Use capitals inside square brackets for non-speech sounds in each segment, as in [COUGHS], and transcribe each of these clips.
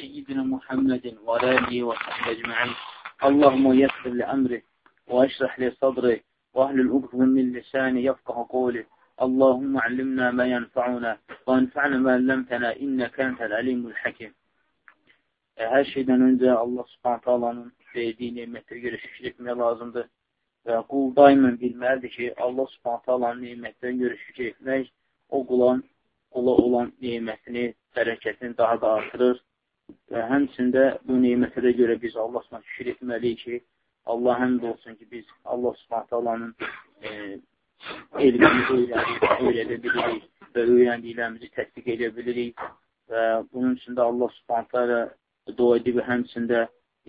سيدنا محمد وآله وصحبه أجمعين اللهم يسر لأمره واشرح لي صدره وأهل الأقف من لساني يفقه قوله اللهم علمنا ما ينفعنا وانفعنا ما علمتنا إنك أنت العليم الحكيم Hər şeydən öncə Allah subhanət alanın verdiyi nemətlərə görə şükür etmək lazımdır. Və qul daimən bilməlidir ki, Allah subhanət alanın nemətlərə görə şükür etmək o qulan, qula olan nemətini, bərəkətini daha da artırır. Və həmçində bu nemətlərə görə biz Allah subhanət şükür etməliyik ki, Allah həmd olsun ki, biz Allah subhanət alanın e, öyrənib, öyrədə bilirik və öyrəndiklərimizi təsdiq edə bilirik. Və bunun üçün də Allah subhanət alə dua edib həmçində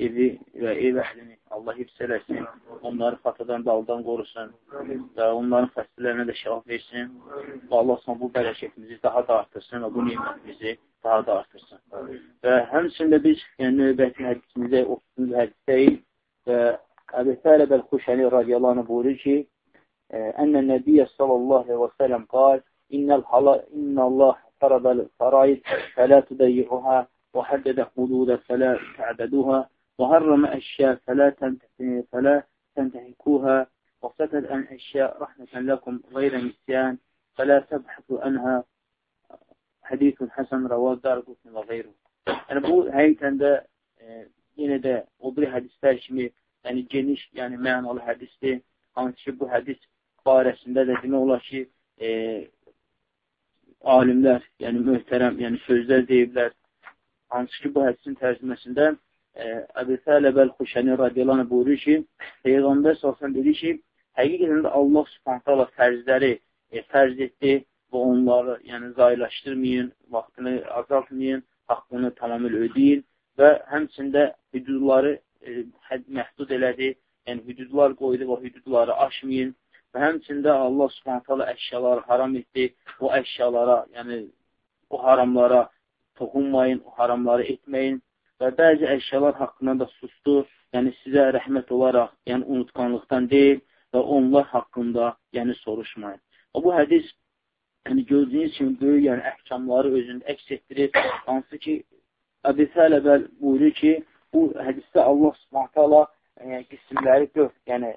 evi və ev əhlini Allah hifz eləsin, onları xatadan, daldan qorusun və onların xəstələrinə də şəaf versin və Allah sonra bu bərəkətimizi daha da artırsın və bu nimətimizi daha da artırsın. Və həmçində biz yəni, növbəti hədisimizə oxuduğumuz hədisdəyik və Əbi Sələb Əl-Xuşəli radiyalarını buyurur ki, Ənə Nəbiyyə sallallahu və sələm qal, İnnəl hala, innəllah tarabəl faraid fələ tüdəyyuha və hədədə hududə fələ təbədüha və hərrəmə əşyə fələ təntəhikuha وفتت عن أشياء رحمة لكم غير نسيان فلا تبحثوا عنها hədisun həsən rəvaz darqutun və qeyru. Yəni, bu həqiqətən də e, yenə də o bir hədislər kimi yəni, geniş, yəni mənalı hədisdir. Hansı ki, bu hədis barəsində də demək olar ki, e, alimlər, yəni möhtərəm, yəni sözlər deyiblər. Hansı ki, bu hədisin tərcüməsində e, Əbi Tələb Əl-Xuşəni radiyalanı buyurur ki, Peyğəmbər salsan dedi ki, həqiqətən də Allah subhanətə Allah fərzləri e, fərz etdi və onları yəni, zaylaşdırmayın, vaxtını azaltmayın, haqqını tamamilə ödeyin və həmçində hüdudları e, məhdud elədi, yəni hüdudlar qoydu və hüdudları aşmayın və həmçində Allah subhanətələ əşyaları haram etdi, o əşyalara, yəni o haramlara toxunmayın, o haramları etməyin və bəzi əşyalar haqqında da susdu, yəni sizə rəhmət olaraq, yəni unutqanlıqdan deyil və onlar haqqında yəni soruşmayın. Və bu hədis yəni gördüyünüz kimi böyük yəni əhkamları özündə əks etdirir. Hansı ki, Əbi Sələbəl buyurur ki, bu hədisdə Allah subhanətələ yəni, qismləri dörd, yəni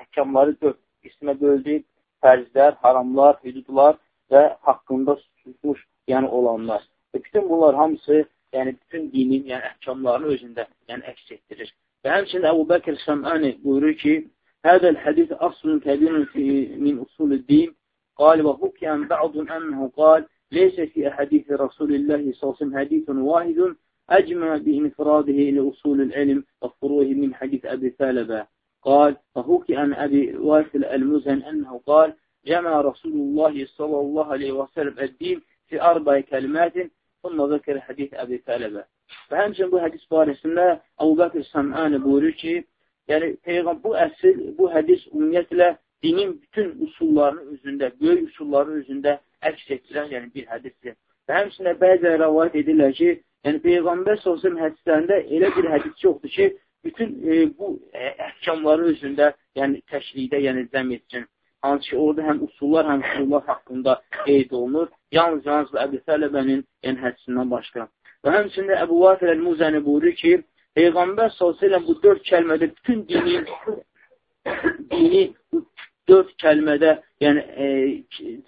əhkamları dörd qismə böldü. Fərzlər, haramlar, hüdudlar və haqqında susmuş yəni olanlar. Və bütün bunlar hamısı, yəni bütün dinin, yəni əhkamlarını özündə, yəni əks etdirir. Və həmçinin Əbu Bəkir Səməni buyurur ki, Hədəl hədis aslın kəbirun min usulü-din قال وحكي عن بعض أنه قال ليس في أحاديث رسول الله صلى الله عليه وسلم حديث واحد أجمع بإنفراده لأصول العلم وفروعه من حديث أبي ثعلبة قال فحكي عن أبي واسل المزن أنه قال جمع رسول الله صلى الله عليه وسلم الدين في أربع كلمات zəkər hədis Əbi Tələbə. Və həmçin bu hədis barəsində Əbu Bəkir Səməni buyurur ki, yəni Peyğəm bu əsl, bu hədis dinin bütün usullarının üzündə, böyük usulların üzündə əks etdirən yəni bir hədisdir. Və həmçində bəzi rəvayət edirlər ki, yəni Peyğəmbər sosial hədislərində elə bir hədis yoxdur ki, bütün e, bu e, əhkamları özündə, yəni təşrikdə, yəni cəm etsin. Hansı ki, orada həm usullar, həm usullar haqqında qeyd olunur. Yalnız, yalnız Əbu Sələbənin yəni, hədisindən başqa. Və həmçində Əbu Vafir Əl-Muzəni buyurur ki, Peyğəmbər s.ə.v bu dörd kəlmədə bütün dini, dini bu dörd kəlmədə yəni, e,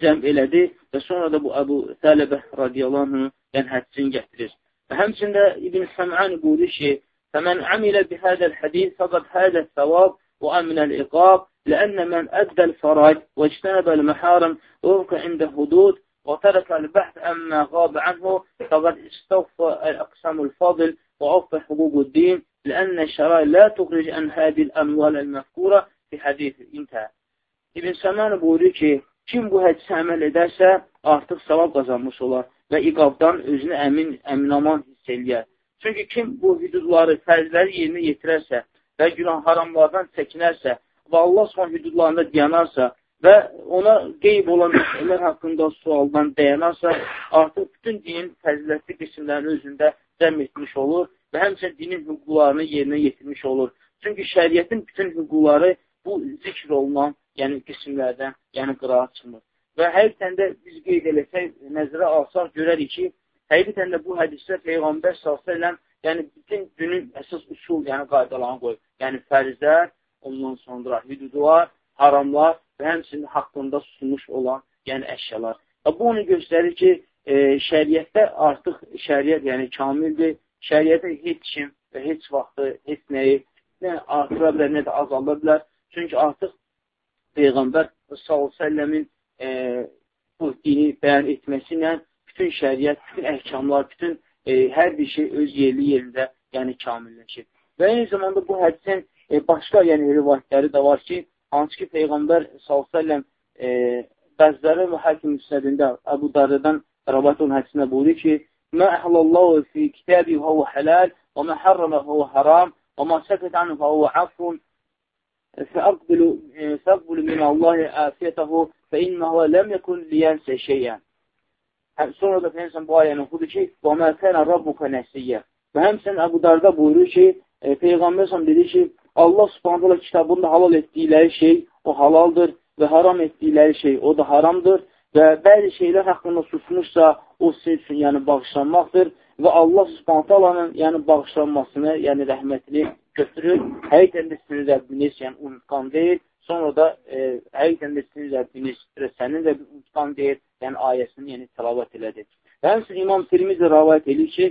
cəm elədi və sonra da bu Əbu Sələbə radiyallahu yəni, hədisini gətirir. Və həmçində İbn Səm'ani buyurur ki, فمن عمل بهذا الحديث فقد هذا الثواب وأمن الإقاب لأن من أدى الفرائض واجتنب المحارم ووقع عند حدود وترك البحث أما غاب عنه فقد استوفى الأقسام الفاضل وأوفى حقوق الدين لأن الشرائع لا تخرج عن هذه الأموال المذكورة في حديث انتهى. İbn Səmən buyurur ki, kim bu hədisə əməl edərsə, artıq savab qazanmış olar və iqabdan özünü əmin, əminaman hiss eləyər. Çünki kim bu hüdudları, fərzləri yerinə yetirərsə və günah haramlardan çəkinərsə və Allah son hüdudlarında dayanarsa və ona qeyb olan məsələlər haqqında sualdan dayanarsa, artıq bütün dinin fəzilətli qismlərinin özündə cəm etmiş olur və həmçinin dinin hüquqlarını yerinə yetirmiş olur. Çünki şəriyyətin bütün hüquqları bu zikr olunan yəni qismlərdən, yəni qıraat çıxmır. Və həqiqətən də biz qeyd eləsək, nəzərə alsaq görərik ki, Həqiqətən də bu hədisdə Peyğəmbər s.ə.v yəni bütün günün əsas usul, yəni qaydalarını qoyub. Yəni fərzlər, ondan sonra hüdudlar, haramlar və həmçinin haqqında sunmuş olan yəni əşyalar. Və bu onu göstərir ki, e, şəriətdə artıq şəriət yəni kamildir. Şəriətə heç kim və heç vaxtı, heç nəyi nə artıra bilər, nə də azalda bilər. Çünki artıq Peyğəmbər s.ə.v-in e, bu dini bəyan etməsi ilə bütün şəriət, bütün əhkamlar, bütün e, hər bir şey öz yerli yerində yəni kamilləşir. Və eyni zamanda bu hədisin e, başqa yəni rivayətləri də var ki, hansı ki Peyğəmbər s.ə.v e, bəziləri və həkim müsnədində Əbu Darədən rəvat olan hədisində buyurur ki, Mə əhlallahu fi kitabi və huvə həlal və mə hərrəmə və huvə haram və mə səkət anhu və huvə afun فأقبل فأقبل من الله afiyetahu fe innehu lem yekun liyense şeyen. Sonra da Peygamber bu ayəni oxudu ki, "Və mə kana rabbuka nəsiyə." Və həmçinin Əbu Darda buyurur ki, e, Peyğəmbər sallallahu dedi ki, Allah Subhanahu taala kitabında halal etdikləri şey o halaldır və haram etdikləri şey o da haramdır və bəzi şeylər haqqında susmuşsa o sizin üçün yəni bağışlanmaqdır və Allah Subhanahu taalanın yəni bağışlanmasını, yəni rəhmətini götürür. Həqiqətən də sizin Rəbbiniz yəni unutqan deyil. Sonra da e, həqiqətən də sizin Rəbbiniz sənin də unutqan deyil. Yəni ayəsini yəni təlavat elədi. Və həmçinin İmam Tirmizi rəvayət edir ki,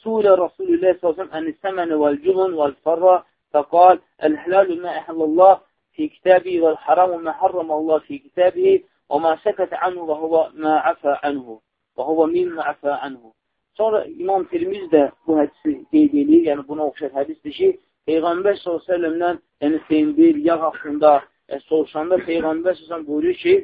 Sulə Rasulullah s.ə.v ən-səməni vəl-cübun vəl-farra fəqal Əl-hələlu mə əhəllallah fi kitabi vəl-haramu mə harramallah fi kitabi və huvə mə əfə anhu və huvə min mə əfə anhu Sonra İmam Tirmiz də bu hədisi qeyd edir, yəni buna oxşar hədisdir ki, Peyğəmbər s.ə.v-dən, yəni pendir, yağ haqqında e, soruşanda Peyğəmbər s.ə.v buyuruyor ki,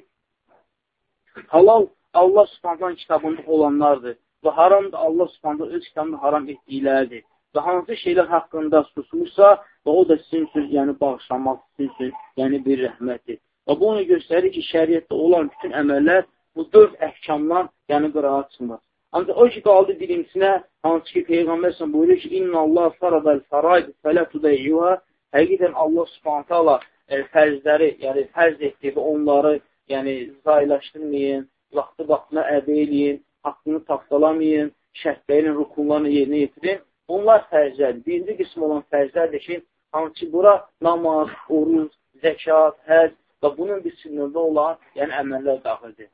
halal Allah subhandan kitabında olanlardır və haram da Allah subhandan öz kitabında haram etdikləridir. Və hansı şeylər haqqında susmuşsa, o da sizin üçün, yəni bağışlanmaq sizin üçün, yəni bir rəhmətdir. Və bu onu göstərir ki, şəriətdə olan bütün əməllər bu dörd əhkamdan, yəni qırağa çıxmaz. Ancaq o ki, qaldı birincisinə, hansı ki, Peyğəmbər sən buyurur ki, İnna Allah faradəl fəraid fələ tudayyuha Həqiqətən Allah subhanətə Allah e, fərzləri, yəni fərz etdiyi onları yəni zaylaşdırmayın, vaxtı vaxtına ədə eləyin, haqqını tapdalamayın, şərtlərin, rukunlarını yerinə yetirin. Onlar fərzlərdir. Birinci qism olan fərzlərdir ki, hansı ki, bura namaz, oruz, zəkat, həz və bunun bir sinirdə olan yəni əməllər daxildir.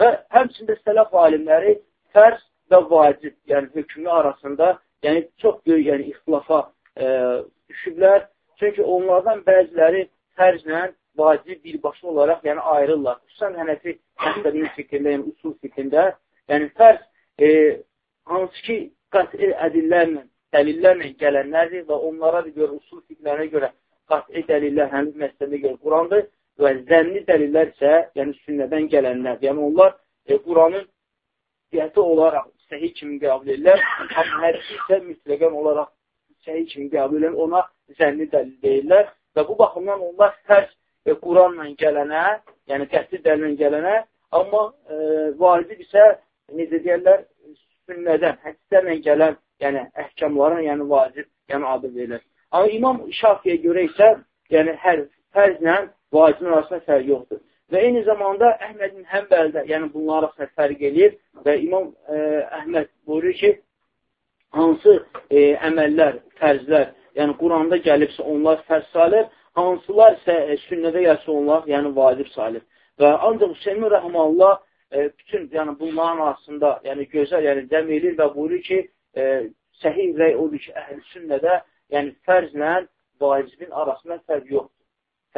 Və həmçində sələf alimləri fərz və vacib, yəni hökmü arasında, yəni çox böyük yəni, ixtilafa e, düşüblər. Çünki onlardan bəziləri fərzlə vacib birbaşa olaraq yəni ayrırlar. Xüsusən hənəfi məktəbinin fikrində, yəni usul fikrində, yəni fərz e, hansı ki, qət'i ədillərlə, dəlillərlə gələnlərdir və onlara da görə, usul fikrlərinə görə qət'i dəlillər hənif məktəbində görə Qurandır və zənni dəlillər isə, yəni sünnədən gələnlərdir. Yəni onlar e, Quranın qəti olaraq səhi kimi qəbul edirlər, amma hərisi isə mütləqən olaraq səhi kimi qəbul edirlər, ona zənni dəlil deyirlər və bu baxımdan onlar tərs e, Quranla gələnə, yəni qəti dəlillə gələnə, amma e, vacib isə necə deyərlər, sünnədən, hədislərlə gələn, yəni əhkamlara, yəni vacib, yəni adı verilir. Amma İmam Şafiyə görə isə, yəni hər fərzlə vacibin arasında fərq yoxdur. Və eyni zamanda Əhmədin Həmbəldə, yəni bunlar arasında fərq edir və İmam ə, e, Əhməd buyurur ki, hansı e, əməllər, fərzlər, yəni Quranda gəlibsə onlar fərz sayılır, hansılar isə e, sünnədə gəlsə onlar, yəni vacib sayılır. Və ancaq Hüseymin Rəhmanullah e, bütün yəni bunların arasında, yəni gözəl, yəni cəm edir və buyurur ki, e, səhih rəy odur ki, əhl-i sünnədə, yəni fərzlə vacibin arasında fərq yoxdur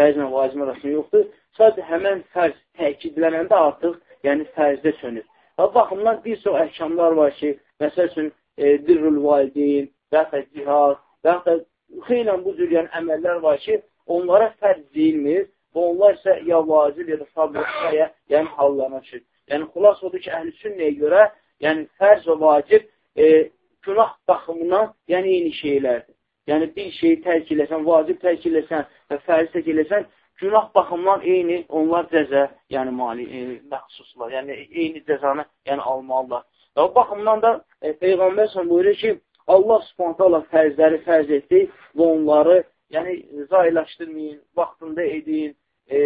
fərzlə vacibin arasında yoxdur. Sadəcə həmən fərz təkidlənəndə artıq, yəni fərzdə sönür. Və baxımdan bir çox əhkamlar var ki, məsəl üçün, e, dirrül valideyn, və yaxud da cihaz, və yaxud da xeylən bu cür yəni, əməllər var ki, onlara fərz deyilmir və onlar isə ya vacib, ya da fabrikaya, yəni hallarına düşür. Yəni, xulas odur ki, əhl-i sünnəyə görə, yəni fərz və vacib e, günah baxımından, yəni eyni şeylərdir. Yəni, bir şeyi tərk eləsən, vacib tərk eləsən və fərz tərk eləsən, günah baxımdan eyni onlar cəzə, yəni mali, e, məxsuslar, yəni eyni cəzanı yəni, almalılar. Və o baxımdan da e, Peyğəmbər sən buyurur ki, Allah subhanətə Allah fərzləri fərz etdi və onları yəni, zaylaşdırmayın, vaxtında edin, e,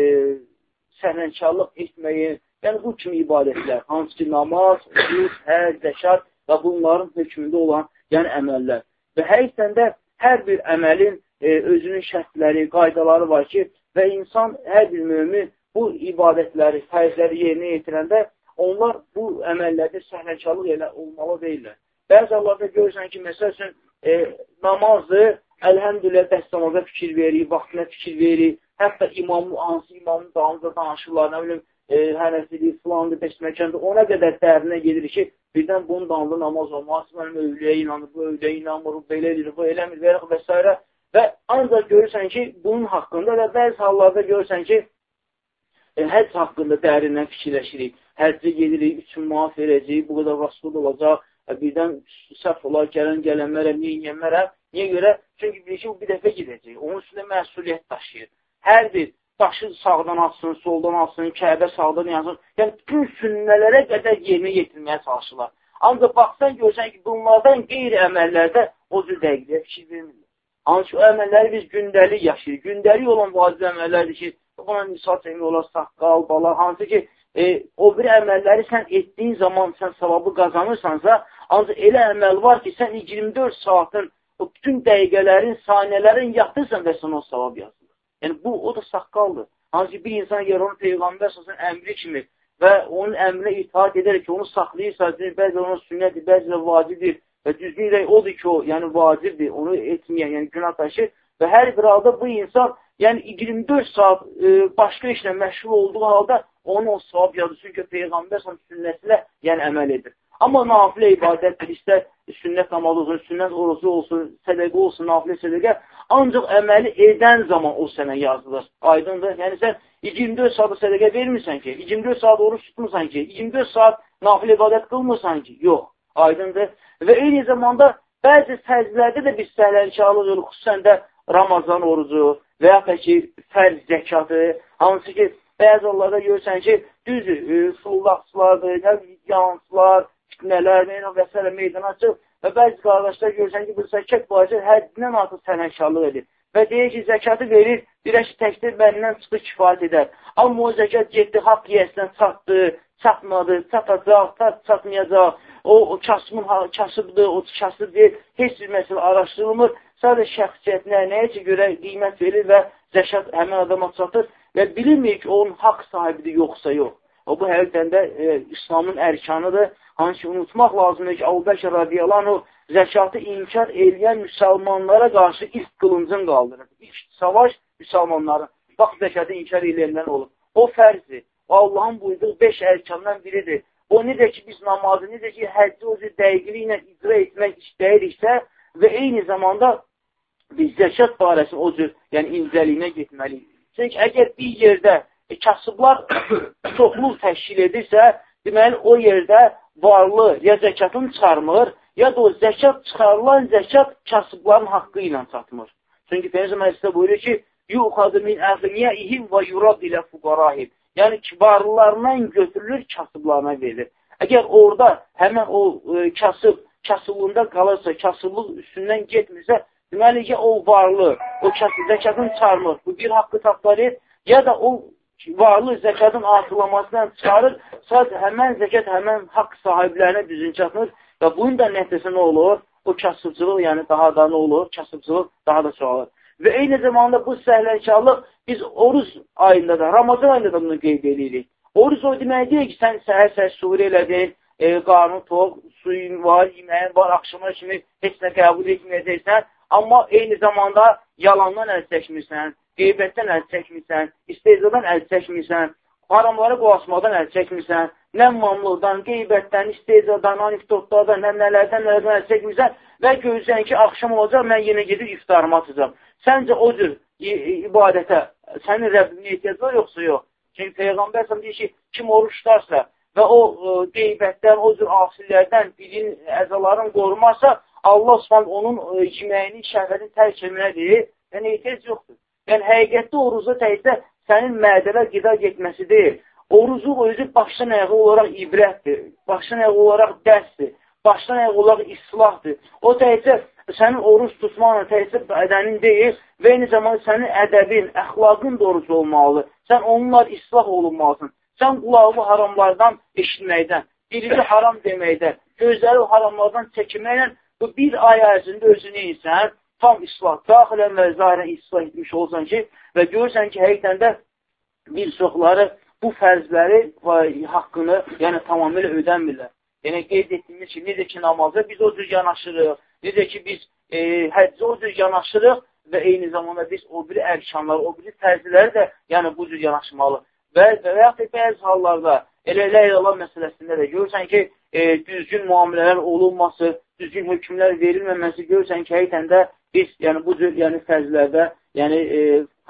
səhlənkarlıq etməyin Yəni, bu kimi ibadətlər, hansı ki, namaz, rüz, həz, zəkat və bunların hökmündə olan yəni əməllər. Və həqiqətən də hər bir əməlin e, özünün şərtləri, qaydaları var ki, və insan, hər bir mömin bu ibadətləri, fərzləri yerinə yetirəndə onlar bu əməllərdə səhlənkarlıq elə olmalı deyirlər. Bəzi Allahda görürsən ki, məsəl üçün, e, namazı, əlhəmdülə dəstəmaza fikir verir, vaxtına fikir verir, hətta imamın, hansı imamın dalınca danışırlar, nə bilim, e, hənəsidir, filandır, peşməkəndir, ona qədər dərinə gedir ki, birdən bunun dalında namaz olmaz, mənim övliyə inanır, bu övliyə inanmır, belə edir, bu eləmir, və, və s. Və ancaq görürsən ki, bunun haqqında və bəzi hallarda görürsən ki, e, həcc haqqında dərindən fikirləşirik. Həccə gedirik, üçün maaf verəcəyik, bu qədər rasul olacaq, e, birdən səhv olar, gələn gələnlərə, niyə yemərə, niyə görə? Çünki bir ki, bu bir dəfə gedəcək, onun üstündə məsuliyyət daşıyır. Hər bir daşı sağdan atsın, soldan atsın, kəbə sağdan yansın. Yəni, bütün sünnələrə qədər yerinə yetirməyə çalışırlar. Ancaq baxsan, görsən ki, bunlardan qeyri əməllərdə o cür dəqiqliyə fikir vermirlər. Hansı o əməlləri biz gündəlik yaşayırıq. Gündəlik olan vacib əməllərdir ki, buna misal çəkmək olar, saqqal, bala, hansı ki, e, o bir əməlləri sən etdiyin zaman sən savabı qazanırsansa, ancaq elə əməl var ki, sən 24 saatın, o bütün dəqiqələrin, saniyələrin yatırsan və sən o savab yazır. Yəni, bu, o da saqqaldır. Hansı bir insan yer onu Peyğəmbər səsin əmri kimi və onun əmrinə itaat edərək ki, onu saxlayırsa, bəzi onun sünnədir, bəzi də vacibdir və düzgün rəy odur ki, o, yəni vacibdir, onu etməyən, yəni günah taşır və hər bir halda bu insan, yəni 24 saat e, başqa işlə məşğul olduğu halda onu o savab yazır, çünki Peyğəmbər sünnəsinə yəni əməl edir. Amma nafilə ibadətdir, istər sünnət namazı olsun, sünnət orucu olsun, sədəqə olsun, nafilə sədəqə, ancaq əməli edən zaman o sənə yazılır. Aydındır. Yəni sən 24 saat sədəqə vermirsən ki, 24 saat oruç tutmursan ki, 24 saat nafilə ibadət qılmırsan ki, yox. Aydındır. Və eyni zamanda bəzi fəzlərdə də biz səhlənkarlıq olur, xüsusən də Ramazan orucu və ya ki, fərz zəkatı, hansı ki, bəzi onlarda görürsən ki, düzdür, e, sullaqçılardır, nə yansılar, fitnələr, və s. meydana açıb və bəzi qardaşlar görürsən ki, bu zəkat vacib həddindən artıq sənəkarlıq edir və deyir ki, zəkatı verir, birək təkdir məndən çıxdı kifayət edər. Amma o zəkat getdi, haqq yiyəsindən çatdı, çatmadı, çatacaq, çat, çatmayacaq, o, o kasımın kasıbdır, o kasıb deyil, heç bir məsələ araşdırılmır, sadəcə şəxsiyyətinə, nəyə ki görə qiymət verir və zəkat həmin adama çatır və bilinmir ki, onun haqq sahibidir, yoxsa yox. O, bu həqiqdən də e, İslamın ərkanıdır Hansı unutmaq lazımdır ki, Əbubəkir radiyalanu zəkatı inkar eləyən müsəlmanlara qarşı ilk qılıncın qaldırır. İlk savaş müsəlmanların. Bax, zəkatı inkar eləyənlər olur. O fərzdir. O, Allahın buyurduğu beş ərkandan biridir. O necə ki, biz namazı, necə ki, həcci o dəqiqliyi ilə icra etmək istəyiriksə və eyni zamanda biz zəkat barəsində o cür, yəni incəliyinə getməliyik. Çünki əgər bir yerdə kasıblar [COUGHS] çoxluq təşkil edirsə, deməli, o yerdə varlı ya zəkatını çıxarmır, ya da o zəkat çıxarılan zəkat kasıbların haqqı ilə çatmır. Çünki Peyğəmbər hədisdə buyurur ki, yuxadı min əğniyaihim və yurad ilə fuqarahim. Yəni ki, varlılarından götürülür, kasıblarına verilir. Əgər orada həmən o e, kasıb, kasıblığında qalırsa, kasıblıq üstündən getmirsə, deməli ki, o varlı, o kasıb, zəkatını çıxarmır. Bu bir haqqı tapdalir, ya da o varlı zəkatın artırılmasından çıxarır, sadəcə həmən zəkat həmən haqq sahiblərinə düzün çatmır və bunun da nəticəsi nə olur? O kasıbçılıq, yəni daha da nə olur? Kasıbçılıq daha da çoğalır. Və eyni zamanda bu səhlənkarlıq biz oruz ayında da, Ramazan ayında da bunu qeyd edirik. Oruz o demək deyil ki, sən səhər-səhər suğur elədin, e, qarnın toq, suyun var, yeməyin var, axşama kimi heç nə qəbul etməyəcəksən, amma eyni zamanda yalandan əl çəkmirsən, qeybətdən əl çəkmirsən, isteyzadan əl çəkmirsən, haramları qoğasmadan əl çəkmirsən, nə mamluqdan, qeybətdən, isteyzadan, anekdotlardan, nə nələrdən, nələrdən əl çəkmirsən və gözləyən ki, axşam olacaq, mən yenə gedib iftarımı atacaq. Səncə o cür ibadətə sənin Rəbbinin ehtiyacı var, yoxsa yox? Çünki Peyğəmbər deyir ki, kim oruç tutarsa və o ə, e, qeybətdən, o cür asillərdən dilin, əzaların qorumazsa, Allah subhanə onun ə, yeməyini, şəhvətini tərk etməlidir. Yəni, ehtiyac yoxdur. Yəni, həqiqətdə orucda təkcə sənin mədələ qida getməsi deyil. Orucu özü başdan ayağı olaraq ibrətdir, başdan ayağı olaraq dərsdir, başdan ayağı olaraq islahdır. O təkcə sənin oruç tutmaqla təkcə bədənin deyil və eyni zamanda sənin ədəbin, əxlaqın da oruc olmalıdır. Sən onunla islah olunmalısın. sən qulağı haramlardan eşitməkdən, dili haram deməkdən, gözləri haramlardan çəkinməklə bu bir ay ərzində özünü insən, tam islah, daxilən və zahirən islah etmiş olsan ki, və görürsən ki, həqiqdən də bir çoxları bu fərzləri haqqını yəni tamamilə ödənmirlər. Yəni, qeyd etdiyimiz ki, necə ki, namazda biz o cür yanaşırıq, necə ki, biz e, həccə o cür yanaşırıq və eyni zamanda biz o biri ərkanlar, o biri fərzləri də yəni bu cür yanaşmalı. Və, və yaxud da bəzi hallarda elə elə Allah məsələsində də görürsən ki, e, düzgün müamilələr olunması, düzgün hökmlər verilməməsi görürsən ki, həqiqətən də biz yəni bu cür yəni fərzlərdə yəni e,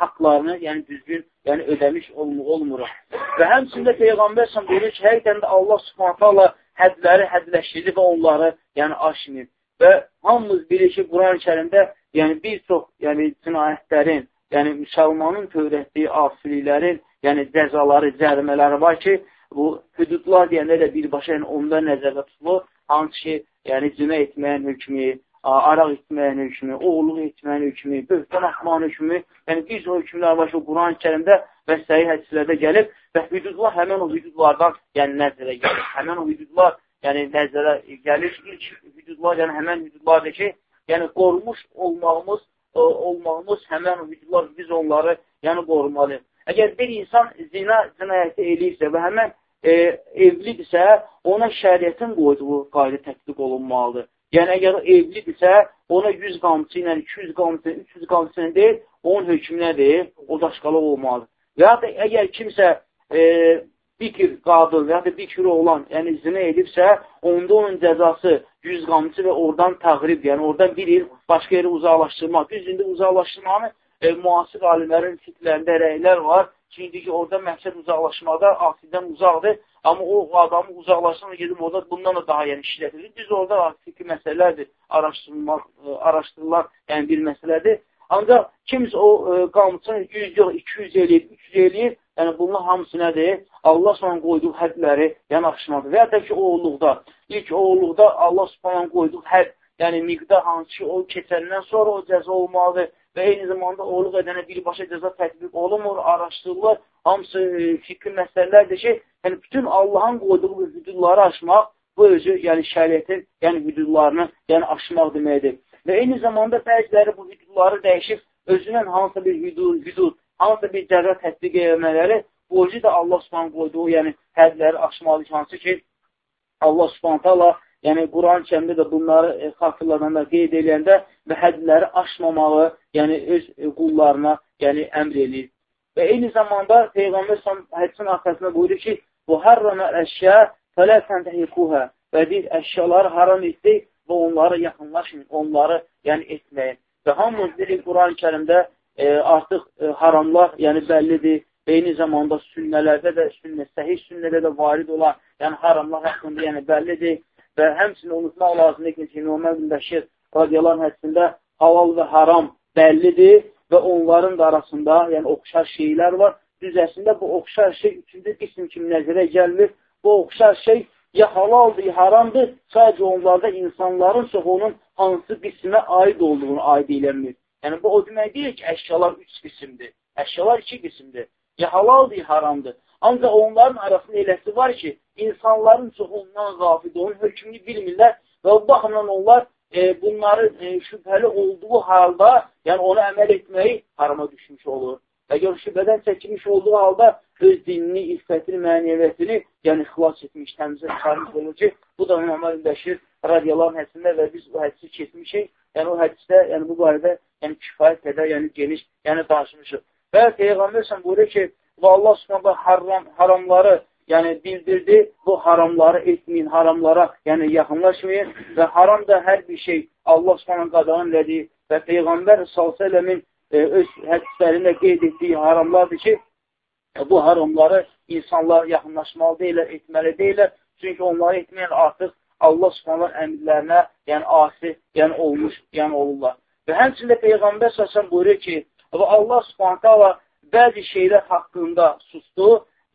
haqlarını yəni düzgün yəni ödəmiş olmuq olmuruq. Və həmçində Peyğəmbər sən buyurur ki, həqiqətən də Allah subhanətə hədləri hədləşdirdi və onları yəni aşmayıb. Və hamımız bilir ki, Quran-ı kərimdə yəni bir çox yəni cinayətlərin, yəni müsəlmanın törətdiyi asiliklərin, yəni cəzaları, cərimələri var ki, bu hüdudlar deyəndə də birbaşa yəni onda nəzərdə tutulur. Hansı ki, yəni cinə etməyin hökmü, araq içməyin hökmü, oğulluq etməyin hökmü, böhtən atmağın hökmü, yəni bir çox hökmlər var ki, Quran-ı kərimdə və səhih hədislərdə gəlib və hüdudlar həmən o hüdudlardan yəni nəzərə gəlir. Həmən o hüdudlar yəni nəzərə gəlir. İlk hüdudlar yəni həmən hüdudlardır ki, yəni qorumuş olmağımız, ə, olmağımız həmən o hüdudlar biz onları yəni qorumalıyıq. Əgər bir insan zina cinayəti eləyirsə və həmən e, evlidirsə, ona şəriətin qoyduğu qayda tətbiq olunmalıdır. Yəni, əgər evlidirsə, ona 100 qamçı ilə, 200 qamçı, 300 qamçı ilə deyil, onun hökmünə deyil, o daşqalıq olmalıdır. Və ya da əgər kimsə e, bikir qadın və ya da bikir oğlan, yəni zinə edibsə, onda onun cəzası 100 qamçı və oradan təqrib, yəni oradan bir il başqa yeri uzaqlaşdırmaq. Düz indi uzaqlaşdırmanı e, müasir alimlərin fikirlərində rəylər var. Çünki ki, orada məqsəd uzaqlaşmada asidən uzaqdır. Amma o adamı uzaqlaşsın gedib orada bundan da daha yəni şiddətlidir. Biz orada fikri məsələlərdir, araşdırmaq, e, araşdırılar, yəni bir məsələdir. Ancaq kimsə o e, qamçını 100 yox, 200 eləyir, 300 eləyir, yəni bunun hamısı nədir? Allah sonra qoyduğu hədləri yəni aşmadır. Və da ki, oğulluqda, ilk oğulluqda Allah subhanahu qoyduğu hədd, yəni miqdar hansı ki, o keçəndən sonra o cəza olmalıdır və eyni zamanda oğluq edənə birbaşa cəza tətbiq olunmur, araşdırılır. Hamısı e, fikri məsələlərdir ki, yəni bütün Allahın qoyduğu hüdudları aşmaq, bu özü, yəni şəriətin, yəni hüdudlarını, yəni aşmaq deməkdir. Və eyni zamanda bəziləri bu hüdudları dəyişib, özünün hansısa bir hüdud, hüdud hansısa bir cəza tətbiq etmələri, özü də Allah subhanı qoyduğu, yəni hədləri aşmalı, hansı ki, Allah subhanətə Yəni, Quran-ı kəmdə də bunları e, xatırladanda, qeyd edəndə və hədləri aşmamağı, yəni öz qullarına yəni, əmr edir. Və eyni zamanda Peyğəmbər hədisin arxasında buyurur ki, bu hərrəmə əşya fələsən təhikuhə və deyir, əşyaları haram etdik və onları yaxınlaşmayın, onları yəni etməyin. Və hamımız bilir, Quran-ı kərimdə e, artıq e, haramlar yəni bəllidir. Eyni zamanda sünnələrdə də, sünnə, səhih sünnədə də varid olan, yəni haramlar haqqında yəni bəllidir və həmçinin unutmaq lazımdır ki, bin Bəşir radiyallahu hədisində halal və haram bəllidir və onların da arasında yəni oxşar şeylər var. Düz əslində bu oxşar şey üçüncü qism kimi nəzərə gəlmir. Bu oxşar şey ya halaldır, ya haramdır. Sadəcə onlarda insanların çoxunun hansı qismə aid olduğunu aid eləmir. Yəni bu o demək deyil ki, əşyalar üç qismdir. Əşyalar iki qismdir. Ya halaldır, ya haramdır. Ancaq onların arasında eləsi var ki, insanların çoxundan qafid, onun hökmünü bilmirlər və o baxımdan onlar e, bunları e, şübhəli olduğu halda, yəni ona əməl etməyi harama düşmüş olur. Əgər şübhədən çəkilmiş olduğu halda öz dinini, iffətini, məniyyətini yəni xilas etmiş, təmizə çıxarmış olur ki, bu da Muhammed Bəşir radiyallahu hədisində və biz bu hədisi keçmişik. Yəni o hədisdə, yəni bu barədə yəni kifayət qədər, yəni geniş, yəni danışmışıq. Və Peyğəmbər sən buyurur ki, və Allah subhanə haram, haramları yəni bildirdi, bu haramları etməyin, haramlara yəni yaxınlaşmayın və haram da hər bir şey Allah subhanə qadağan elədiyi və Peyğəmbər s.ə.v-in e, öz hədislərində qeyd etdiyi haramlardır ki, e, bu haramları insanlar yaxınlaşmalı deyilər, etməli deyilər. Çünki onları etməyən artıq Allah subhanə əmrlərinə yəni asi yəni olmuş, yəni olurlar. Və həmçində Peyğəmbər s.ə.v buyurur ki, və Allah subhanə bəzi şeylər haqqında sustu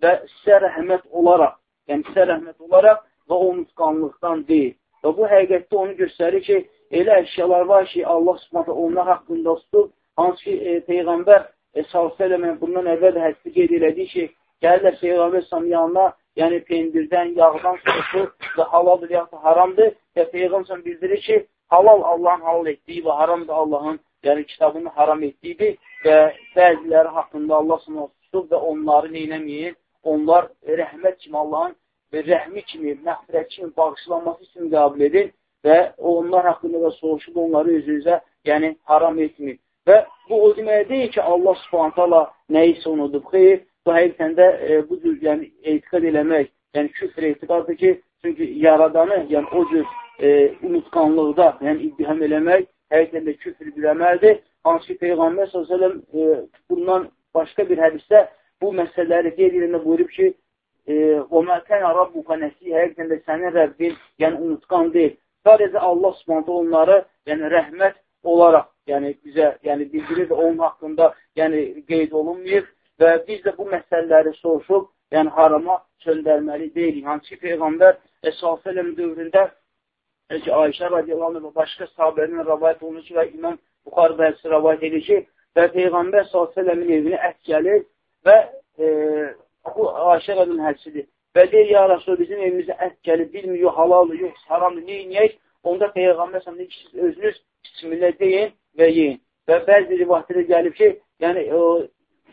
və sizə rəhmət olaraq, yəni sizə rəhmət olaraq və o unutqanlıqdan deyil. Və bu həqiqətdə onu göstərir ki, elə əşyalar var ki, Allah subhanətə onlar haqqında tutub, hansı ki, e, Peyğəmbər e, s.ə.v bundan əvvəl hədisi qeyd elədi ki, gəlirlər Peyğəmbər sallallahu yanına, yəni pendirdən, yağdan soruşur və halaldır, yaxud haramdır və Peyğəmbər bildirir ki, halal Allahın halal etdiyi və haram da Allahın yəni kitabını haram etdiyidir və bəziləri haqqında Allah tutub və onları neynəməyin? Onlar rəhmət kimi Allahın və rəhmi kimi, məxfirət kimi, bağışlanması üçün qəbul edin və onlar haqqında da soruşub onları özünüzə yəni haram etməyin. Və bu o demək deyil ki, Allah subhanətələ nəyisə unudub. Xeyr, bu həqiqətən də e, bu cür yəni, etiqad eləmək, yəni küfr etiqadır ki, çünki yaradanı, yəni o cür e, unutqanlıqda, yəni iddiham eləmək həqiqətən də küfr bir əməldir. Hansı ki, Peyğəmbər s.ə.v e, bundan başqa bir hədisdə bu məsələləri qeyd edəndə buyurub ki, o məkənə rabbuqa nəsi, həqiqətən də sənin Rəbbin, yəni unutqan deyil. Sadəcə Allah subhanətə onları, yəni rəhmət olaraq yəni bizə yəni bildirir onun haqqında yəni qeyd olunmayıb və biz də bu məsələləri soruşub, yəni harama çöndərməli deyilik. Hansı ki, Peyğəmbər S.ə.v dövründə ki, Ayşə radiyallahu və başqa sahabənin rəvayət olunur ki, və İmam Buxar bəhəsi rəvayət edir ki, və Peyğəmbər S.ə.v-in evinə ət gəlir və e, bu Ayşə radiyallahu hədsidir. Və deyir, ya Rasul, bizim evimizə ət gəlir, bilmiyor, halaldır, yox, haramdır, neyiniyək? Onda Peyğəmbər s.ə.v siz özünüz bismillah deyin və yeyin. Və bəzi rivayətlərdə gəlib ki, yəni o,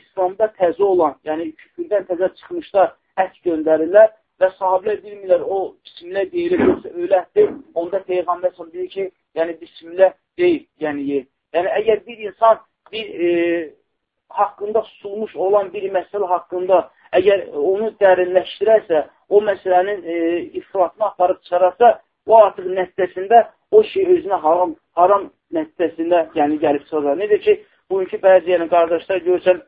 İslamda təzə olan, yəni küfürdən təzə çıxmışlar, ət göndərirlər və sahabələr bilmirlər, o bismillah deyilir, yoxsa öylətdir. Onda Peyğəmbər s.ə.v deyir ki, yəni bismillah deyil, yəni yer. Yəni əgər bir insan bir e, haqqında susulmuş olan bir məsələ haqqında əgər onu dərinləşdirərsə, o məsələnin e, ifratını aparıb çıxararsa, o artıq nəticəsində o şey özünə haram, haram nəticəsində yəni gəlib çıxacaq. Necə ki, bugünkü bəzi yəni, qardaşlar görsən,